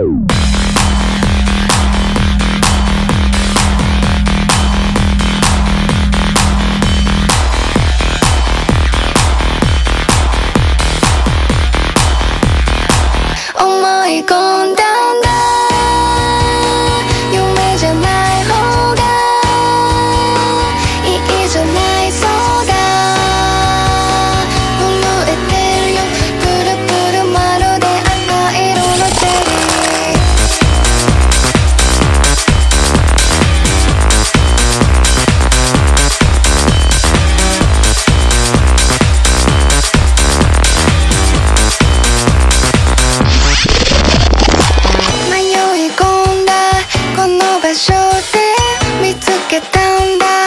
Oh my god. get down, down.